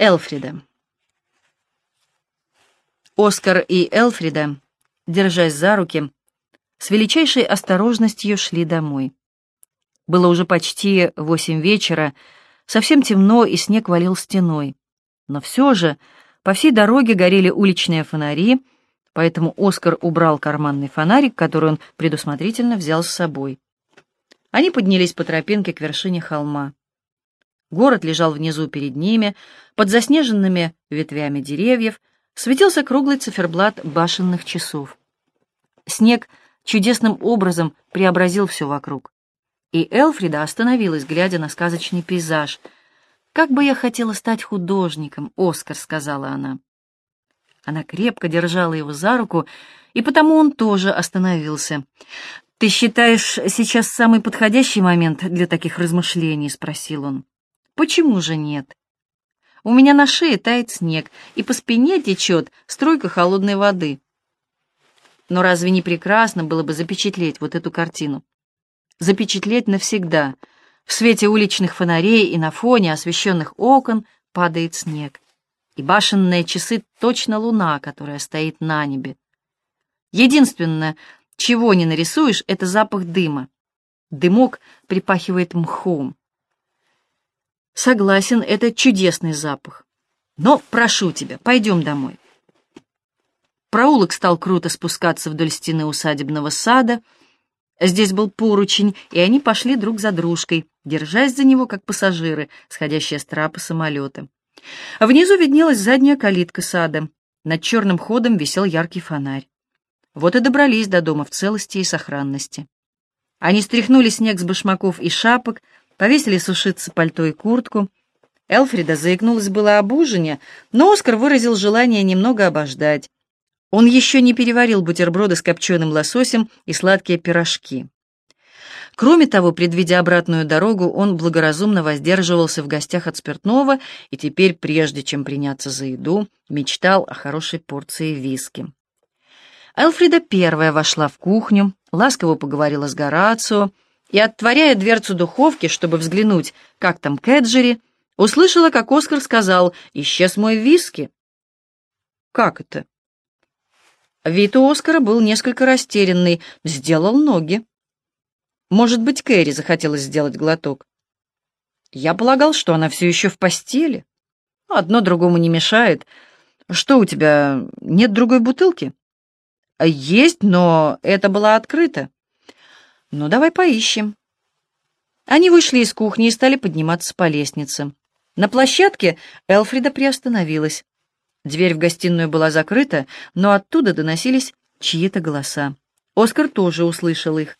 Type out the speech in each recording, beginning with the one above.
Элфрида. Оскар и Элфрида, держась за руки, с величайшей осторожностью шли домой. Было уже почти восемь вечера, совсем темно, и снег валил стеной. Но все же по всей дороге горели уличные фонари, поэтому Оскар убрал карманный фонарик, который он предусмотрительно взял с собой. Они поднялись по тропинке к вершине холма. Город лежал внизу перед ними, под заснеженными ветвями деревьев, светился круглый циферблат башенных часов. Снег чудесным образом преобразил все вокруг. И Элфрида остановилась, глядя на сказочный пейзаж. «Как бы я хотела стать художником, Оскар», — сказала она. Она крепко держала его за руку, и потому он тоже остановился. «Ты считаешь сейчас самый подходящий момент для таких размышлений?» — спросил он. Почему же нет? У меня на шее тает снег, и по спине течет струйка холодной воды. Но разве не прекрасно было бы запечатлеть вот эту картину? Запечатлеть навсегда. В свете уличных фонарей и на фоне освещенных окон падает снег. И башенные часы точно луна, которая стоит на небе. Единственное, чего не нарисуешь, это запах дыма. Дымок припахивает мхом. Согласен, это чудесный запах. Но прошу тебя, пойдем домой. Проулок стал круто спускаться вдоль стены усадебного сада. Здесь был поручень, и они пошли друг за дружкой, держась за него, как пассажиры, сходящие с трапа самолета. Внизу виднелась задняя калитка сада. Над черным ходом висел яркий фонарь. Вот и добрались до дома в целости и сохранности. Они стряхнули снег с башмаков и шапок, повесили сушиться пальто и куртку. Элфрида заикнулась было об ужине, но Оскар выразил желание немного обождать. Он еще не переварил бутерброды с копченым лососем и сладкие пирожки. Кроме того, предвидя обратную дорогу, он благоразумно воздерживался в гостях от спиртного и теперь, прежде чем приняться за еду, мечтал о хорошей порции виски. Элфрида первая вошла в кухню, ласково поговорила с Горацио, и, отворяя дверцу духовки, чтобы взглянуть, как там Кэджери, услышала, как Оскар сказал «Исчез мой виски». «Как это?» Вид у Оскара был несколько растерянный, сделал ноги. Может быть, Кэрри захотелось сделать глоток. Я полагал, что она все еще в постели. Одно другому не мешает. Что у тебя, нет другой бутылки? Есть, но это была открыта. «Ну, давай поищем». Они вышли из кухни и стали подниматься по лестнице. На площадке Элфрида приостановилась. Дверь в гостиную была закрыта, но оттуда доносились чьи-то голоса. Оскар тоже услышал их.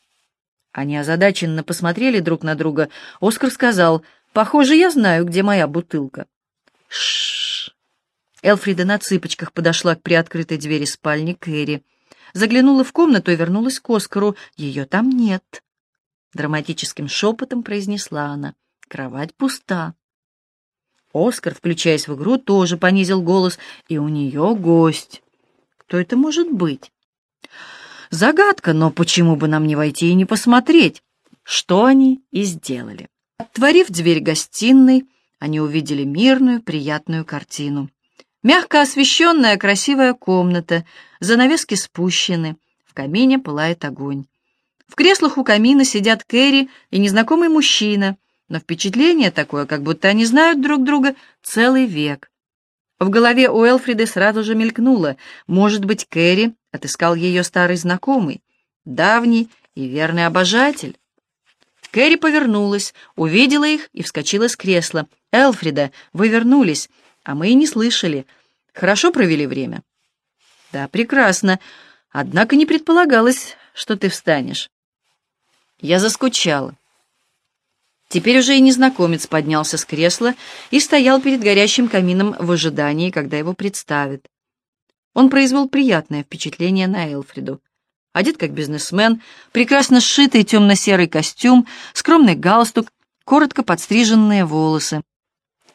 Они озадаченно посмотрели друг на друга. Оскар сказал, «Похоже, я знаю, где моя бутылка». Шш. Элфрида на цыпочках подошла к приоткрытой двери спальни Кэрри. Заглянула в комнату и вернулась к Оскару. Ее там нет. Драматическим шепотом произнесла она. Кровать пуста. Оскар, включаясь в игру, тоже понизил голос, и у нее гость. Кто это может быть? Загадка, но почему бы нам не войти и не посмотреть? Что они и сделали. Отворив дверь гостиной, они увидели мирную, приятную картину. Мягко освещенная красивая комната, занавески спущены, в камине пылает огонь. В креслах у камина сидят Кэрри и незнакомый мужчина, но впечатление такое, как будто они знают друг друга целый век. В голове у Элфриды сразу же мелькнуло, может быть, Кэрри отыскал ее старый знакомый, давний и верный обожатель. Кэрри повернулась, увидела их и вскочила с кресла. «Элфрида, вы вернулись а мы и не слышали. Хорошо провели время?» «Да, прекрасно. Однако не предполагалось, что ты встанешь». Я заскучала. Теперь уже и незнакомец поднялся с кресла и стоял перед горящим камином в ожидании, когда его представят. Он произвел приятное впечатление на Элфриду. Одет как бизнесмен, прекрасно сшитый темно-серый костюм, скромный галстук, коротко подстриженные волосы.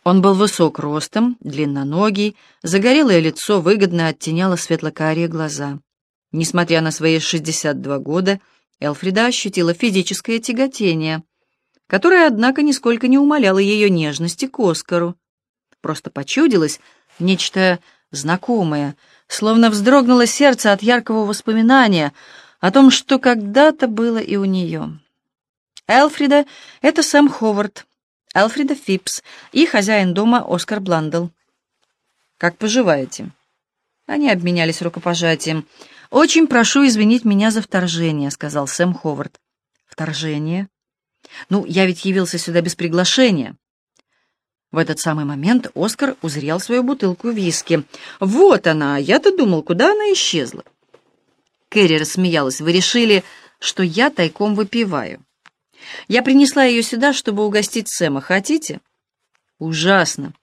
Он был высок ростом, длинноногий, загорелое лицо выгодно оттеняло светло-карие глаза. Несмотря на свои 62 года, Элфрида ощутила физическое тяготение, которое, однако, нисколько не умаляло ее нежности к Оскару. просто почудилось нечто знакомое, словно вздрогнуло сердце от яркого воспоминания о том, что когда-то было и у нее. Элфрида — это Сэм Ховард, Элфрида Фипс и хозяин дома Оскар Бландл. «Как поживаете?» Они обменялись рукопожатием. «Очень прошу извинить меня за вторжение», — сказал Сэм Ховард. «Вторжение? Ну, я ведь явился сюда без приглашения». В этот самый момент Оскар узрел свою бутылку виски. «Вот она! Я-то думал, куда она исчезла?» Кэрри рассмеялась. «Вы решили, что я тайком выпиваю?» «Я принесла ее сюда, чтобы угостить Сэма. Хотите?» «Ужасно!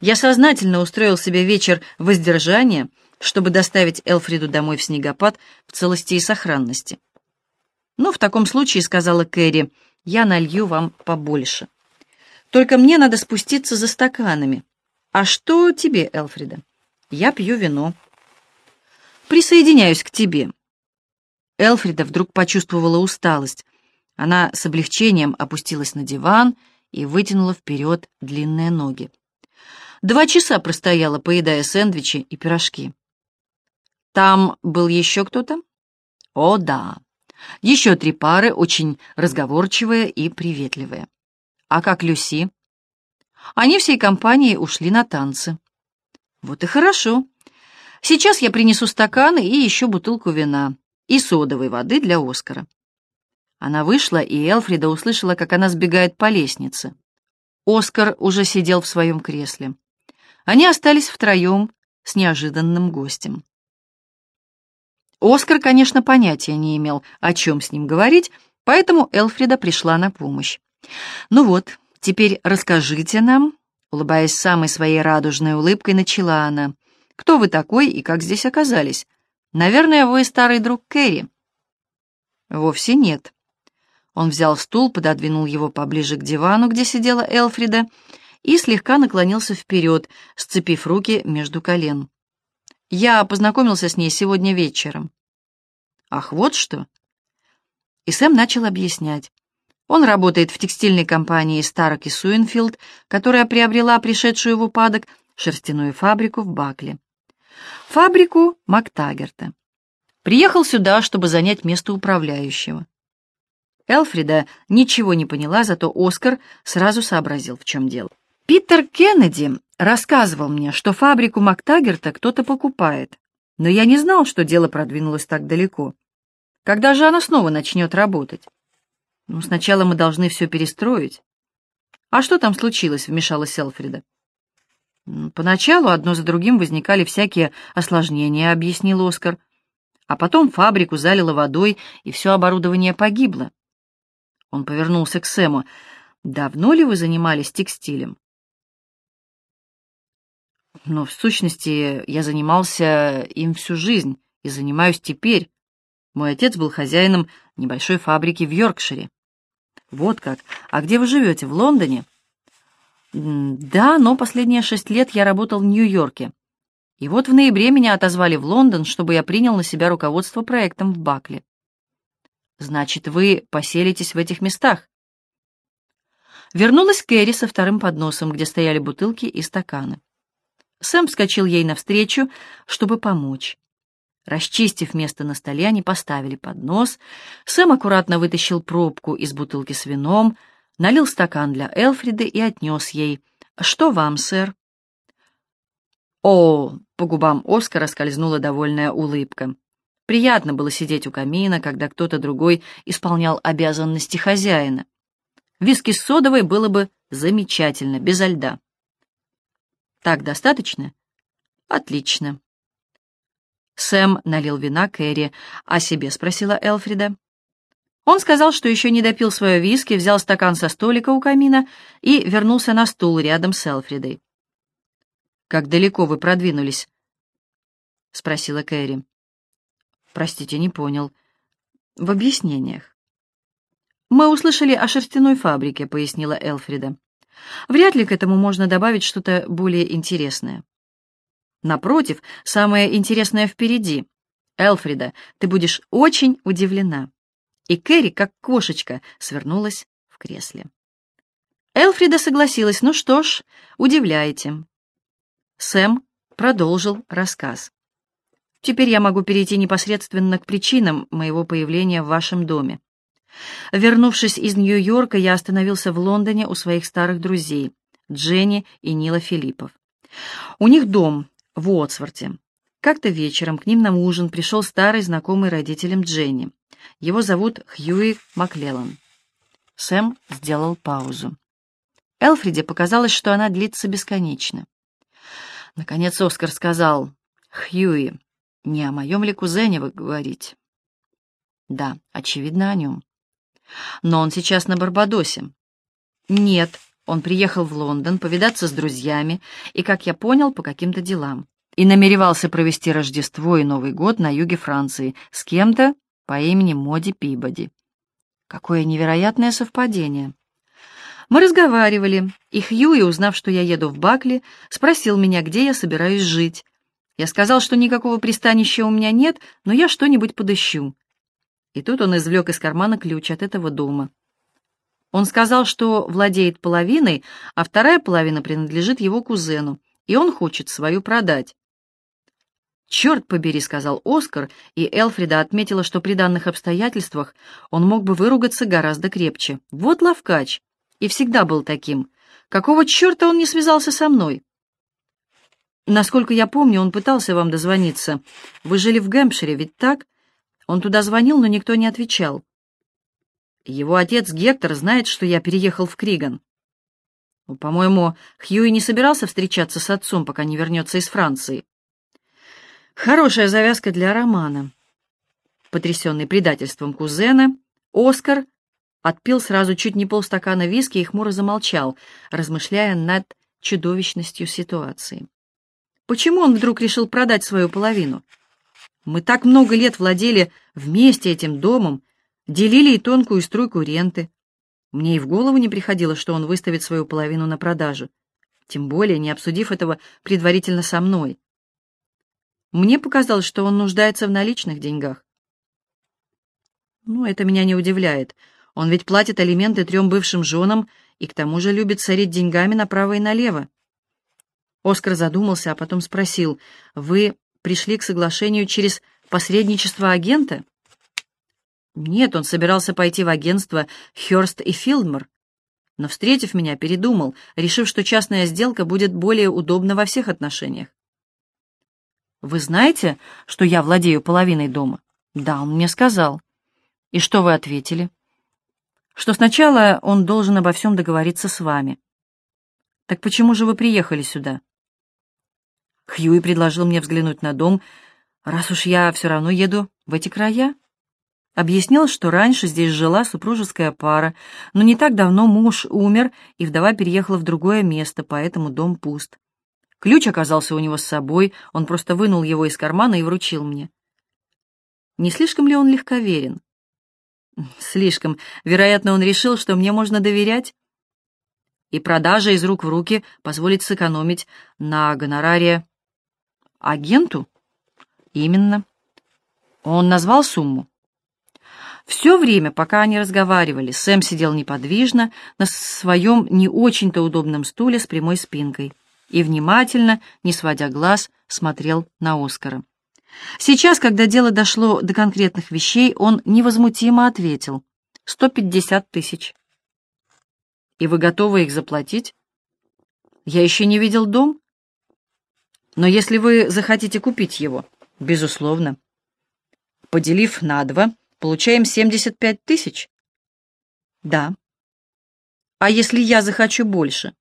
Я сознательно устроил себе вечер воздержания, чтобы доставить Элфриду домой в снегопад в целости и сохранности». «Ну, в таком случае, — сказала Кэрри, — я налью вам побольше». Только мне надо спуститься за стаканами. А что тебе, Элфрида? Я пью вино. Присоединяюсь к тебе. Элфрида вдруг почувствовала усталость. Она с облегчением опустилась на диван и вытянула вперед длинные ноги. Два часа простояла, поедая сэндвичи и пирожки. Там был еще кто-то? О, да. Еще три пары, очень разговорчивые и приветливые. А как Люси? Они всей компанией ушли на танцы. Вот и хорошо. Сейчас я принесу стаканы и еще бутылку вина и содовой воды для Оскара. Она вышла, и Элфрида услышала, как она сбегает по лестнице. Оскар уже сидел в своем кресле. Они остались втроем с неожиданным гостем. Оскар, конечно, понятия не имел, о чем с ним говорить, поэтому Элфрида пришла на помощь. «Ну вот, теперь расскажите нам», — улыбаясь самой своей радужной улыбкой, начала она, «кто вы такой и как здесь оказались? Наверное, вы старый друг Кэрри». «Вовсе нет». Он взял стул, пододвинул его поближе к дивану, где сидела Элфрида, и слегка наклонился вперед, сцепив руки между колен. «Я познакомился с ней сегодня вечером». «Ах, вот что!» И Сэм начал объяснять. Он работает в текстильной компании Старок и Суинфилд, которая приобрела пришедшую в упадок шерстяную фабрику в Бакле. Фабрику Мактагерта. Приехал сюда, чтобы занять место управляющего. Элфрида ничего не поняла, зато Оскар сразу сообразил, в чем дело. Питер Кеннеди рассказывал мне, что фабрику Мактагерта кто-то покупает, но я не знал, что дело продвинулось так далеко. Когда же она снова начнет работать? «Ну, сначала мы должны все перестроить». «А что там случилось?» — вмешалась Элфрида. «Поначалу одно за другим возникали всякие осложнения», — объяснил Оскар. «А потом фабрику залило водой, и все оборудование погибло». Он повернулся к Сэму. «Давно ли вы занимались текстилем?» «Но, в сущности, я занимался им всю жизнь и занимаюсь теперь. Мой отец был хозяином небольшой фабрики в Йоркшире. «Вот как. А где вы живете? В Лондоне?» «Да, но последние шесть лет я работал в Нью-Йорке. И вот в ноябре меня отозвали в Лондон, чтобы я принял на себя руководство проектом в Бакле». «Значит, вы поселитесь в этих местах?» Вернулась Кэрри со вторым подносом, где стояли бутылки и стаканы. Сэм вскочил ей навстречу, чтобы помочь. Расчистив место на столе, они поставили поднос. Сэм аккуратно вытащил пробку из бутылки с вином, налил стакан для Элфриды и отнес ей. «Что вам, сэр?» О, по губам Оскара скользнула довольная улыбка. Приятно было сидеть у камина, когда кто-то другой исполнял обязанности хозяина. Виски с содовой было бы замечательно, безо льда. «Так достаточно?» «Отлично». Сэм налил вина Кэрри, а себе спросила Элфрида. Он сказал, что еще не допил свое виски, взял стакан со столика у камина и вернулся на стул рядом с Элфридой. «Как далеко вы продвинулись?» — спросила Кэрри. «Простите, не понял. В объяснениях». «Мы услышали о шерстяной фабрике», — пояснила Элфрида. «Вряд ли к этому можно добавить что-то более интересное». Напротив, самое интересное впереди. Элфрида, ты будешь очень удивлена. И Кэрри, как кошечка, свернулась в кресле. Элфрида согласилась. Ну что ж, удивляйте. Сэм продолжил рассказ. Теперь я могу перейти непосредственно к причинам моего появления в вашем доме. Вернувшись из Нью-Йорка, я остановился в Лондоне у своих старых друзей, Дженни и Нила Филиппов. У них дом в Уотсворте. Как-то вечером к ним на ужин пришел старый знакомый родителям Дженни. Его зовут Хьюи Маклеллан. Сэм сделал паузу. Элфриде показалось, что она длится бесконечно. Наконец Оскар сказал, «Хьюи, не о моем ли кузене вы говорите?» «Да, очевидно, о нем. Но он сейчас на Барбадосе». «Нет, он приехал в Лондон повидаться с друзьями и, как я понял, по каким-то делам. И намеревался провести Рождество и Новый год на юге Франции с кем-то по имени Моди Пибоди. Какое невероятное совпадение. Мы разговаривали, и Хьюи, узнав, что я еду в Бакли, спросил меня, где я собираюсь жить. Я сказал, что никакого пристанища у меня нет, но я что-нибудь подыщу. И тут он извлек из кармана ключ от этого дома. Он сказал, что владеет половиной, а вторая половина принадлежит его кузену, и он хочет свою продать. «Черт побери», — сказал Оскар, и Элфрида отметила, что при данных обстоятельствах он мог бы выругаться гораздо крепче. «Вот ловкач!» И всегда был таким. Какого черта он не связался со мной? Насколько я помню, он пытался вам дозвониться. Вы жили в Гэмпшире, ведь так? Он туда звонил, но никто не отвечал. Его отец Гектор знает, что я переехал в Криган. Ну, по-моему, Хьюи не собирался встречаться с отцом, пока не вернется из Франции. Хорошая завязка для романа. Потрясенный предательством кузена, Оскар отпил сразу чуть не полстакана виски и хмуро замолчал, размышляя над чудовищностью ситуации. Почему он вдруг решил продать свою половину? Мы так много лет владели вместе этим домом, делили и тонкую струйку ренты. Мне и в голову не приходило, что он выставит свою половину на продажу, тем более не обсудив этого предварительно со мной. Мне показалось, что он нуждается в наличных деньгах. Ну, это меня не удивляет. Он ведь платит алименты трем бывшим женам и к тому же любит сорить деньгами направо и налево. Оскар задумался, а потом спросил, «Вы пришли к соглашению через посредничество агента?» Нет, он собирался пойти в агентство Хёрст и Филдмор, но, встретив меня, передумал, решив, что частная сделка будет более удобна во всех отношениях. Вы знаете, что я владею половиной дома? Да, он мне сказал. И что вы ответили? Что сначала он должен обо всем договориться с вами. Так почему же вы приехали сюда? Хьюи предложил мне взглянуть на дом, раз уж я все равно еду в эти края. Объяснил, что раньше здесь жила супружеская пара, но не так давно муж умер, и вдова переехала в другое место, поэтому дом пуст. Ключ оказался у него с собой, он просто вынул его из кармана и вручил мне. Не слишком ли он легковерен? Слишком. Вероятно, он решил, что мне можно доверять. И продажа из рук в руки позволит сэкономить на гонораре агенту? Именно. Он назвал сумму? Все время, пока они разговаривали, Сэм сидел неподвижно на своем не очень-то удобном стуле с прямой спинкой и внимательно, не сводя глаз, смотрел на Оскара. Сейчас, когда дело дошло до конкретных вещей, он невозмутимо ответил. «Сто пятьдесят тысяч». «И вы готовы их заплатить?» «Я еще не видел дом». «Но если вы захотите купить его, безусловно». «Поделив на два, получаем семьдесят пять тысяч?» «Да». «А если я захочу больше?»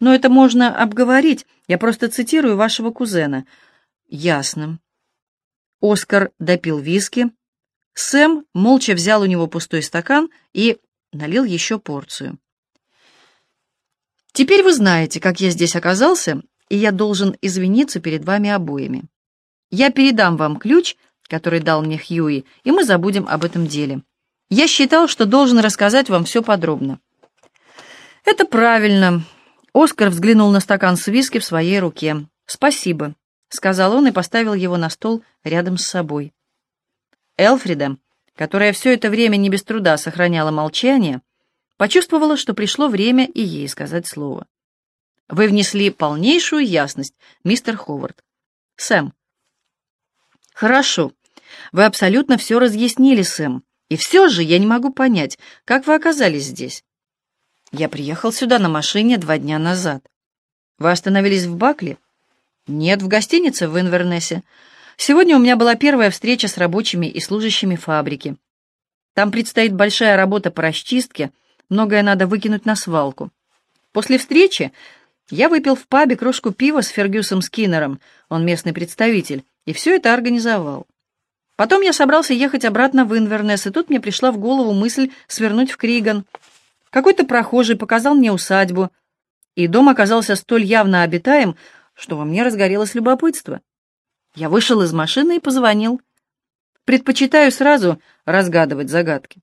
Но это можно обговорить. Я просто цитирую вашего кузена. Ясно. Оскар допил виски. Сэм молча взял у него пустой стакан и налил еще порцию. Теперь вы знаете, как я здесь оказался, и я должен извиниться перед вами обоими. Я передам вам ключ, который дал мне Хьюи, и мы забудем об этом деле. Я считал, что должен рассказать вам все подробно. Это правильно. Оскар взглянул на стакан с виски в своей руке. «Спасибо», — сказал он и поставил его на стол рядом с собой. Элфрида, которая все это время не без труда сохраняла молчание, почувствовала, что пришло время и ей сказать слово. Вы внесли полнейшую ясность, мистер Ховард. Сэм. Хорошо. Вы абсолютно все разъяснили, Сэм. И все же я не могу понять, как вы оказались здесь. Я приехал сюда на машине два дня назад. Вы остановились в Бакли? Нет, в гостинице в Инвернесе. Сегодня у меня была первая встреча с рабочими и служащими фабрики. Там предстоит большая работа по расчистке, многое надо выкинуть на свалку. После встречи я выпил в пабе кружку пива с Фергюсом Скиннером, он местный представитель, и все это организовал. Потом я собрался ехать обратно в Инвернес, и тут мне пришла в голову мысль свернуть в Криган. Какой-то прохожий показал мне усадьбу, и дом оказался столь явно обитаем, что во мне разгорелось любопытство. Я вышел из машины и позвонил. Предпочитаю сразу разгадывать загадки.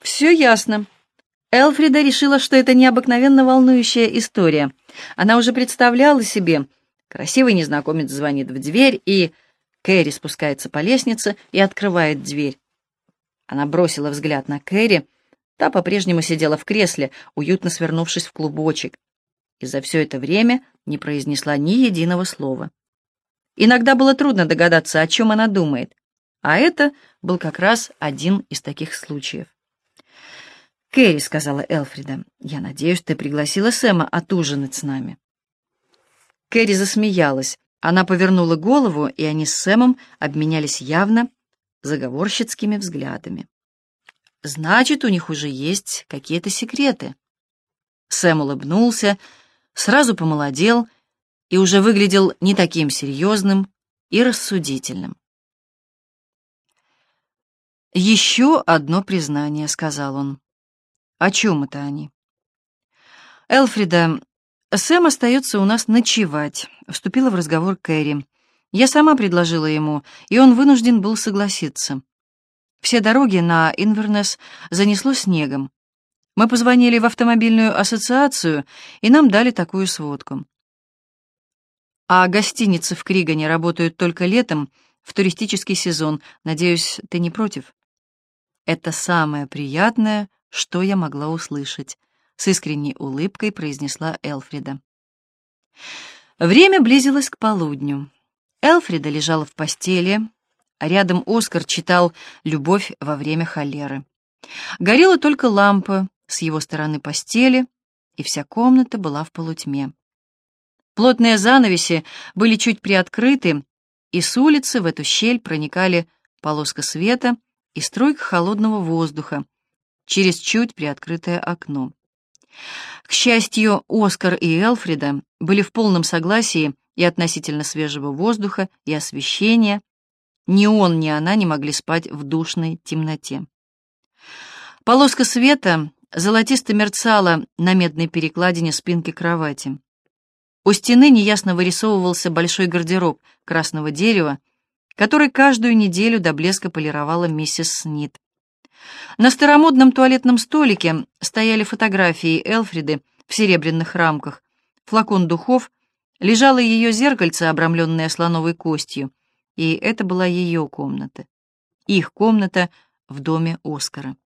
Все ясно. Элфрида решила, что это необыкновенно волнующая история. Она уже представляла себе. Красивый незнакомец звонит в дверь, и Кэрри спускается по лестнице и открывает дверь. Она бросила взгляд на Кэрри. Та по-прежнему сидела в кресле, уютно свернувшись в клубочек. И за все это время не произнесла ни единого слова. Иногда было трудно догадаться, о чем она думает. А это был как раз один из таких случаев. «Кэрри», — сказала Элфрида, — «я надеюсь, ты пригласила Сэма отужинать с нами». Кэрри засмеялась. Она повернула голову, и они с Сэмом обменялись явно заговорщицкими взглядами. «Значит, у них уже есть какие-то секреты». Сэм улыбнулся, сразу помолодел и уже выглядел не таким серьезным и рассудительным. «Еще одно признание», — сказал он. «О чем это они?» «Элфрида, Сэм остается у нас ночевать», — вступила в разговор Кэрри. «Я сама предложила ему, и он вынужден был согласиться. Все дороги на Инвернес занесло снегом. Мы позвонили в автомобильную ассоциацию, и нам дали такую сводку. А гостиницы в Кригане работают только летом, в туристический сезон. Надеюсь, ты не против?» Это самое приятное, что я могла услышать, с искренней улыбкой произнесла Элфрида. Время близилось к полудню. Элфрида лежала в постели, рядом Оскар читал «Любовь во время холеры». Горела только лампа с его стороны постели, и вся комната была в полутьме. Плотные занавеси были чуть приоткрыты, и с улицы в эту щель проникали полоска света — и струйка холодного воздуха через чуть приоткрытое окно. К счастью, Оскар и Элфрида были в полном согласии и относительно свежего воздуха, и освещения. Ни он, ни она не могли спать в душной темноте. Полоска света золотисто мерцала на медной перекладине спинки кровати. У стены неясно вырисовывался большой гардероб красного дерева, который каждую неделю до блеска полировала миссис Снит. На старомодном туалетном столике стояли фотографии Элфриды в серебряных рамках, флакон духов, лежало ее зеркальце, обрамленное слоновой костью, и это была ее комната. Их комната в доме Оскара.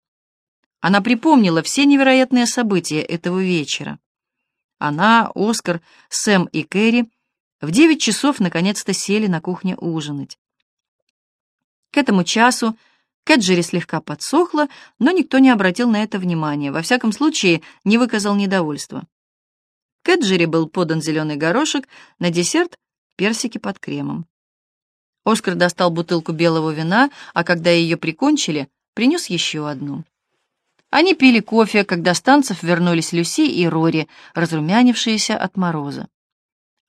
Она припомнила все невероятные события этого вечера. Она, Оскар, Сэм и Кэрри в девять часов наконец-то сели на кухне ужинать. К этому часу Кэджери слегка подсохла, но никто не обратил на это внимания, во всяком случае не выказал недовольства. Кэджери был подан зеленый горошек, на десерт — персики под кремом. Оскар достал бутылку белого вина, а когда ее прикончили, принес еще одну. Они пили кофе, когда с танцев вернулись Люси и Рори, разрумянившиеся от мороза.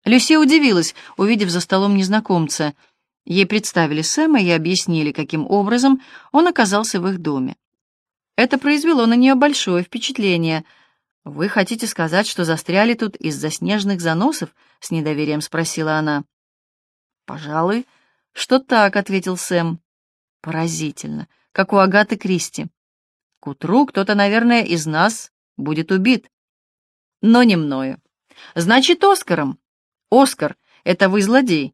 Люси удивилась, увидев за столом незнакомца — Ей представили Сэма и объяснили, каким образом он оказался в их доме. Это произвело на нее большое впечатление. «Вы хотите сказать, что застряли тут из-за снежных заносов?» — с недоверием спросила она. «Пожалуй, что так», — ответил Сэм. «Поразительно, как у Агаты Кристи. К утру кто-то, наверное, из нас будет убит. Но не мною. Значит, Оскаром. Оскар, это вы злодей.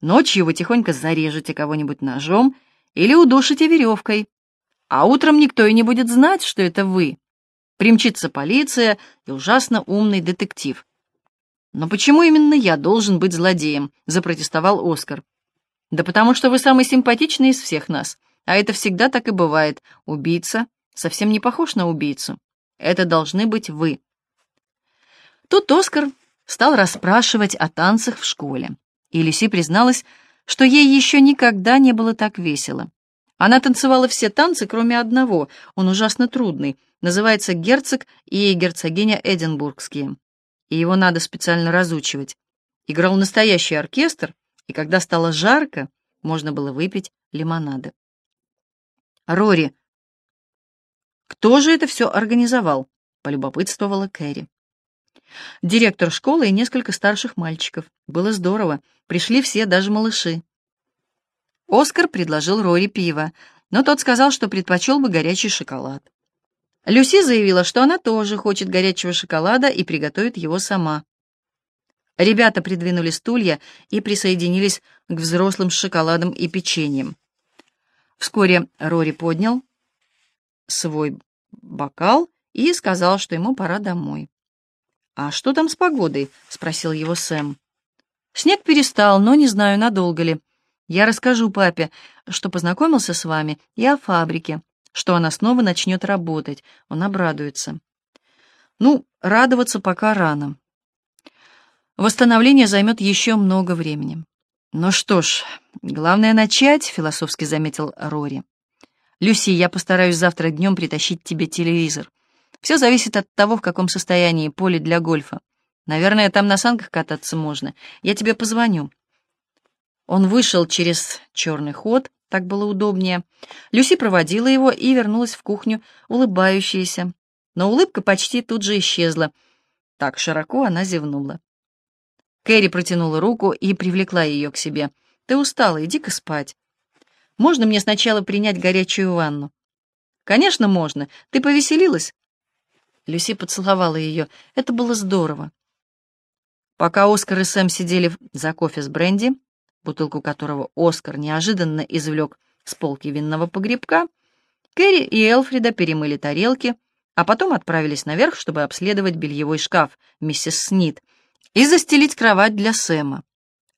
Ночью вы тихонько зарежете кого-нибудь ножом или удушите веревкой, а утром никто и не будет знать, что это вы. Примчится полиция и ужасно умный детектив. «Но почему именно я должен быть злодеем?» — запротестовал Оскар. «Да потому что вы самый симпатичный из всех нас. А это всегда так и бывает. Убийца совсем не похож на убийцу. Это должны быть вы». Тут Оскар стал расспрашивать о танцах в школе. И Люси призналась, что ей еще никогда не было так весело. Она танцевала все танцы, кроме одного, он ужасно трудный, называется «Герцог и герцогиня Эдинбургские», и его надо специально разучивать. Играл настоящий оркестр, и когда стало жарко, можно было выпить лимонады. «Рори, кто же это все организовал?» — полюбопытствовала Кэрри. Директор школы и несколько старших мальчиков. Было здорово. Пришли все, даже малыши. Оскар предложил Рори пиво, но тот сказал, что предпочел бы горячий шоколад. Люси заявила, что она тоже хочет горячего шоколада и приготовит его сама. Ребята придвинули стулья и присоединились к взрослым с шоколадом и печеньем. Вскоре Рори поднял свой бокал и сказал, что ему пора домой. «А что там с погодой?» — спросил его Сэм. «Снег перестал, но не знаю, надолго ли. Я расскажу папе, что познакомился с вами, и о фабрике, что она снова начнет работать. Он обрадуется. Ну, радоваться пока рано. Восстановление займет еще много времени. Ну что ж, главное начать, философски заметил Рори. Люси, я постараюсь завтра днем притащить тебе телевизор. Все зависит от того, в каком состоянии поле для гольфа. Наверное, там на санках кататься можно. Я тебе позвоню». Он вышел через черный ход, так было удобнее. Люси проводила его и вернулась в кухню, улыбающаяся. Но улыбка почти тут же исчезла. Так широко она зевнула. Кэрри протянула руку и привлекла ее к себе. «Ты устала, иди-ка спать. Можно мне сначала принять горячую ванну?» «Конечно, можно. Ты повеселилась?» Люси поцеловала ее. Это было здорово. Пока Оскар и Сэм сидели за кофе с бренди, бутылку которого Оскар неожиданно извлек с полки винного погребка, Кэрри и Элфрида перемыли тарелки, а потом отправились наверх, чтобы обследовать бельевой шкаф миссис Снит и застелить кровать для Сэма.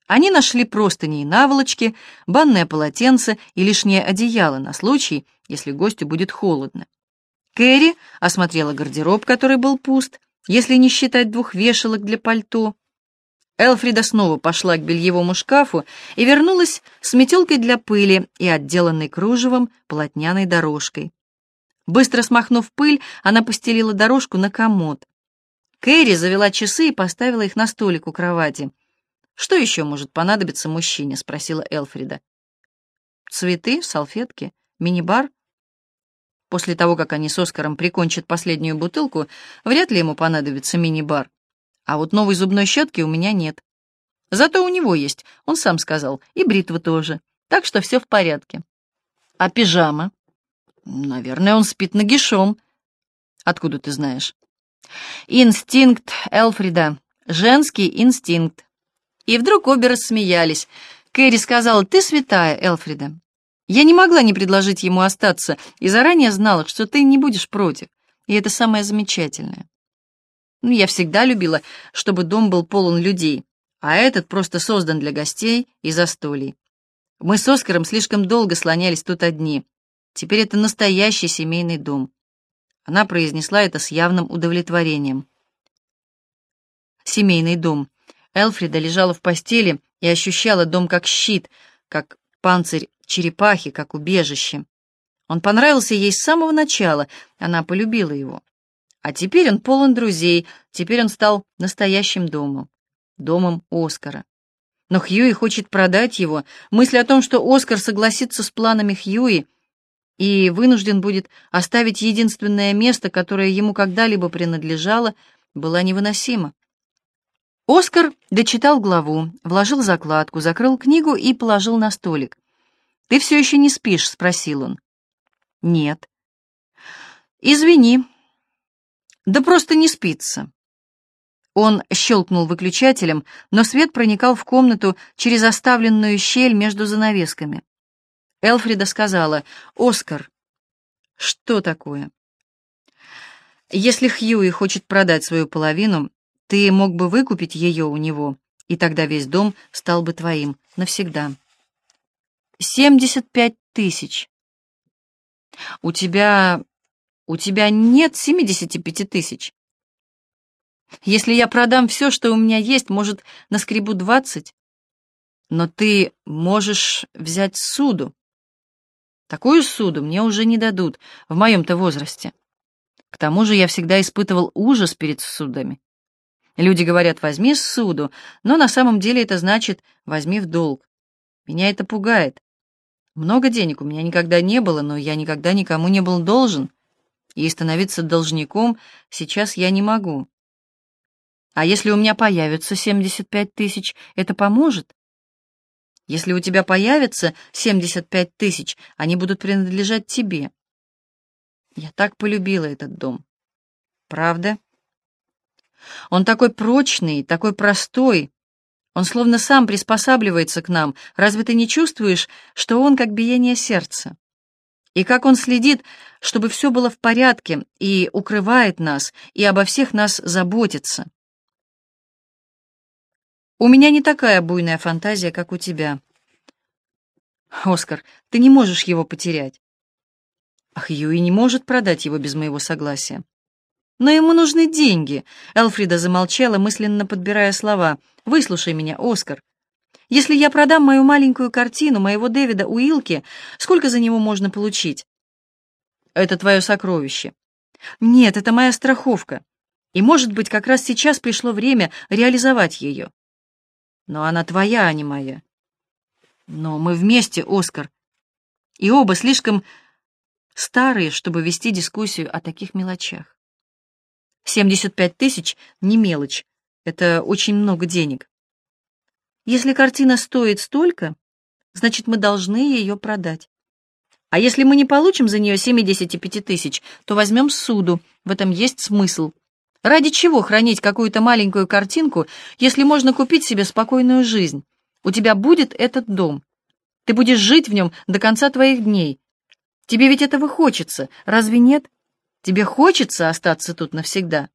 Они нашли простыни и наволочки, банное полотенце и лишнее одеяло на случай, если гостю будет холодно. Кэрри осмотрела гардероб, который был пуст, если не считать двух вешалок для пальто. Элфрида снова пошла к бельевому шкафу и вернулась с метелкой для пыли и отделанной кружевом полотняной дорожкой. Быстро смахнув пыль, она постелила дорожку на комод. Кэрри завела часы и поставила их на столик у кровати. «Что еще может понадобиться мужчине?» — спросила Элфрида. «Цветы, салфетки, мини-бар?» После того, как они с Оскаром прикончат последнюю бутылку, вряд ли ему понадобится мини-бар. А вот новой зубной щетки у меня нет. Зато у него есть, он сам сказал, и бритва тоже. Так что все в порядке. А пижама? Наверное, он спит нагишом. Откуда ты знаешь? Инстинкт Элфрида. Женский инстинкт. И вдруг обе рассмеялись. Кэрри сказала, ты святая, Элфрида. Я не могла не предложить ему остаться и заранее знала, что ты не будешь против, и это самое замечательное. Ну, я всегда любила, чтобы дом был полон людей, а этот просто создан для гостей и застолий. Мы с Оскаром слишком долго слонялись тут одни. Теперь это настоящий семейный дом. Она произнесла это с явным удовлетворением. Семейный дом. Элфрида лежала в постели и ощущала дом как щит, как панцирь черепахи, как убежище. Он понравился ей с самого начала, она полюбила его. А теперь он полон друзей, теперь он стал настоящим домом, домом Оскара. Но Хьюи хочет продать его. Мысль о том, что Оскар согласится с планами Хьюи и вынужден будет оставить единственное место, которое ему когда-либо принадлежало, была невыносима. Оскар дочитал главу, вложил закладку, закрыл книгу и положил на столик. «Ты все еще не спишь?» — спросил он. «Нет». «Извини». «Да просто не спится». Он щелкнул выключателем, но свет проникал в комнату через оставленную щель между занавесками. Элфрида сказала, «Оскар». «Что такое?» «Если Хьюи хочет продать свою половину, Ты мог бы выкупить ее у него, и тогда весь дом стал бы твоим навсегда. Семьдесят пять тысяч. У тебя... у тебя нет семидесяти пяти тысяч. Если я продам все, что у меня есть, может, наскребу двадцать? Но ты можешь взять суду. Такую суду мне уже не дадут в моем-то возрасте. К тому же я всегда испытывал ужас перед судами. Люди говорят «возьми суду», но на самом деле это значит «возьми в долг». Меня это пугает. Много денег у меня никогда не было, но я никогда никому не был должен. И становиться должником сейчас я не могу. А если у меня появится 75 тысяч, это поможет? Если у тебя появится 75 тысяч, они будут принадлежать тебе. Я так полюбила этот дом. Правда? Он такой прочный, такой простой. Он словно сам приспосабливается к нам. Разве ты не чувствуешь, что он как биение сердца? И как он следит, чтобы все было в порядке, и укрывает нас, и обо всех нас заботится. У меня не такая буйная фантазия, как у тебя. Оскар, ты не можешь его потерять. Ах, Юи не может продать его без моего согласия. Но ему нужны деньги. Элфрида замолчала, мысленно подбирая слова. Выслушай меня, Оскар. Если я продам мою маленькую картину моего Дэвида Уилки, сколько за него можно получить? Это твое сокровище. Нет, это моя страховка. И, может быть, как раз сейчас пришло время реализовать ее. Но она твоя, а не моя. Но мы вместе, Оскар. И оба слишком старые, чтобы вести дискуссию о таких мелочах. 75 тысяч — не мелочь. Это очень много денег. Если картина стоит столько, значит, мы должны ее продать. А если мы не получим за нее 75 тысяч, то возьмем суду. В этом есть смысл. Ради чего хранить какую-то маленькую картинку, если можно купить себе спокойную жизнь? У тебя будет этот дом. Ты будешь жить в нем до конца твоих дней. Тебе ведь этого хочется, разве нет? Тебе хочется остаться тут навсегда?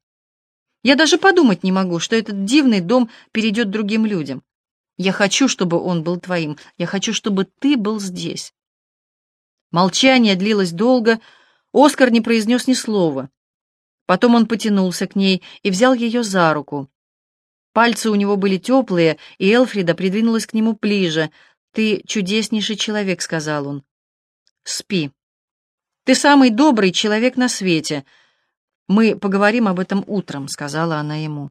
Я даже подумать не могу, что этот дивный дом перейдет другим людям. Я хочу, чтобы он был твоим. Я хочу, чтобы ты был здесь. Молчание длилось долго. Оскар не произнес ни слова. Потом он потянулся к ней и взял ее за руку. Пальцы у него были теплые, и Элфрида придвинулась к нему ближе. «Ты чудеснейший человек», — сказал он. «Спи. Ты самый добрый человек на свете. Мы поговорим об этом утром», — сказала она ему.